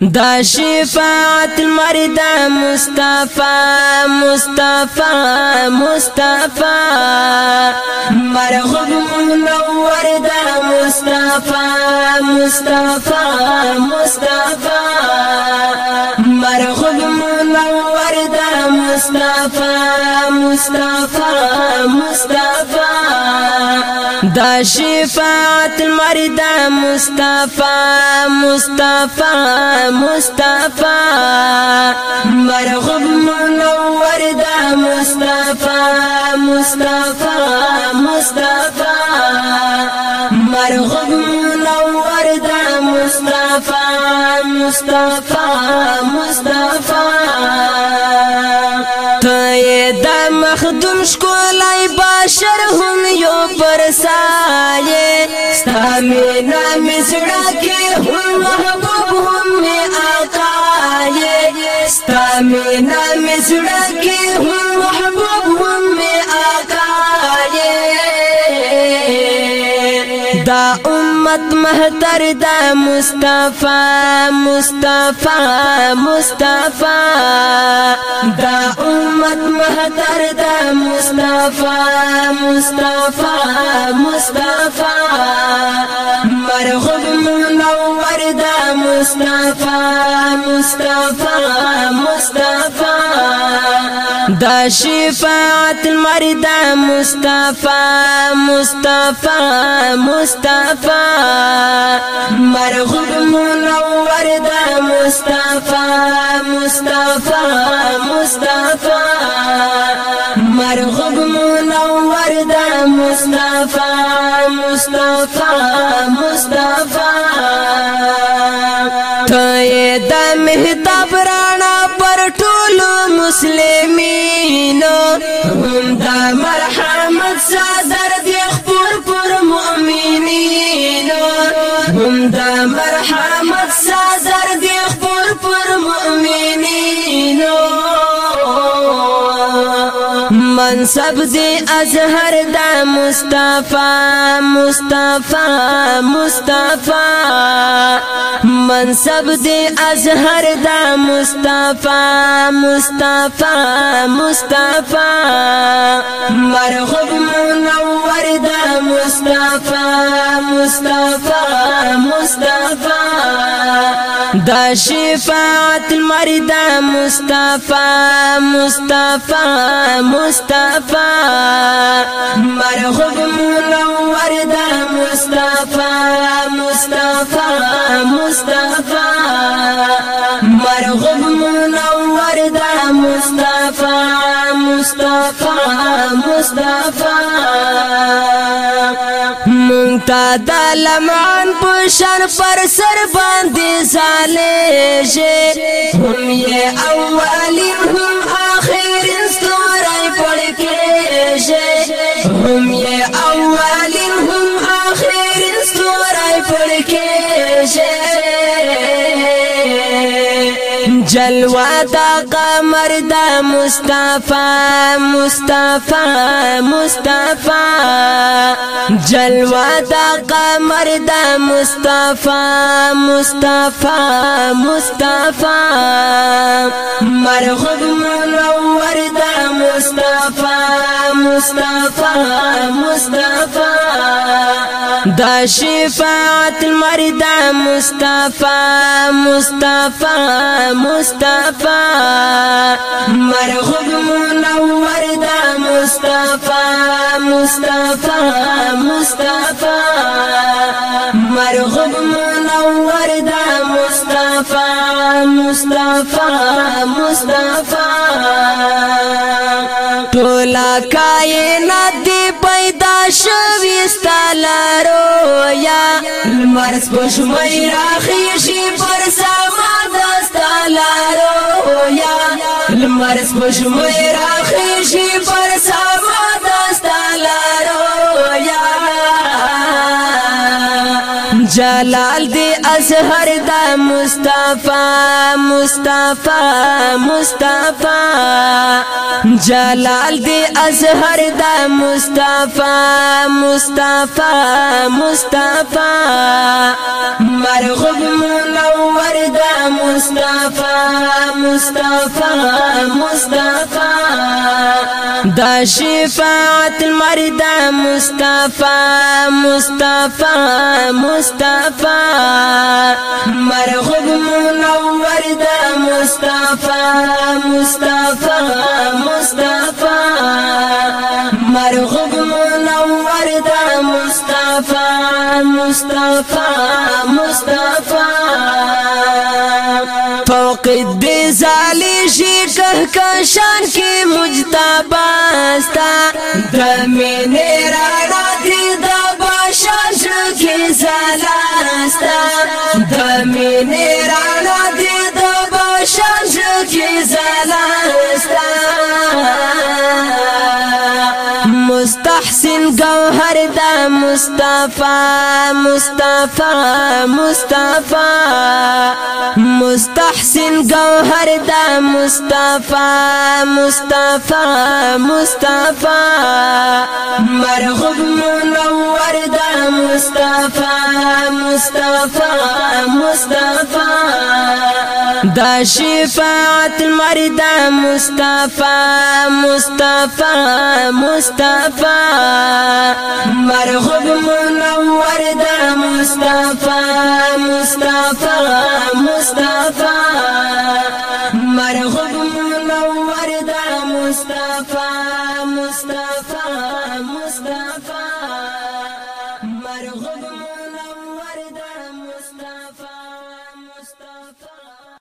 دا شفاعت المرد مصطفى مصطفى مصطفى مرغب منور دا مصطفى مصطفى مصطفى مرغب منور دا مصطفى مصطفى مصطفى شفاعت مرد مصطفی مصطفی مصطفی مرغب منور د مصطفی مصطفی مصطفی مرغب منور د مصطفی مصطفی مصطفی پختون شکولای باشر هم یو پر سالی ستا مینا می زڑکی هم محبوب هم می آقالی ستا مینا می زڑکی هم محبوب هم می دا امت مهتر دا مصطفی مصطفی مصطفی دا امت مهتر دا مصطفی مصطفی مصطفی مرغوب منور دا مصطفی مصطفی مصطفی دا شفاعت المرد مصطفى مصطفى مصطفى مرغوب منور دا مصطفى مصطفى مصطفى مرغوب منور دا مصطفى مصطفى مصطفى تا يدا مهتاب راه مسلمینو هم دا مرحمت سره من سبزی ازهر دا مصطفی مصطفی مصطفی من سبزی ازهر دا مصطفی مصطفی مصطفی مرغوب منور دا مصطفی مصطفی مصطفی دا شفاعت مرد مصطفی مصطفی مصطفی مرغب منور دا مصطفی مصطفی مصطفی مونږ ته د لمعان په شان پر سر باندې ځالې شه هم یې اول هم آخر ستوري پړکې شه هم یې جلوا قمر دا مصطفى مصطفى مصطفى جلوا دا قمر دا مصطفى مصطفى مصطفى مرغب منور دا مصطفى مصطفى مصطفى دا شفاعت المرد مصطفى مصطفى مصطفى مصطفی مرغوب منور د مصطفی مصطفی مصطفی مرغوب منور د مصطفی مصطفی مصطفی ټولا کائنات دی پیدا شوی ستالارو یا لمر سپوږمۍ راخیږي پر سما دستالارو یا لمر سپوږمۍ راخیږي پر سامان جلال دی ازهر دا مصطفی مصطفی مصطفی جلال دی ازهر دا مصطفی مصطفی مصطفی مرغوب منور دا مصطفی مصطفی مصطفی دا شفاعت مرد مصطفی مصطفی مصطفی مرغوب منور دا مصطفی مصطفی مصطفی مرغوب منور دا مصطفی مصطفی توقید دی زالی شی که کشان کی مجتباستا دمین رانا دی دبا شش کی زلاستا دمین رانا دی دبا شش کی زلاستا هر دا مصطفی مصطفی مصطفی مستحسن گوهر دا مصطفی مصطفی مصطفی مرغوب منور دا مصطفی مصطفی مصطفی شفاعت مرد مصطفی مصطفی مصطفی مرغوب منور د مصطفی مصطفی مصطفی مرغوب منور د مصطفی مصطفی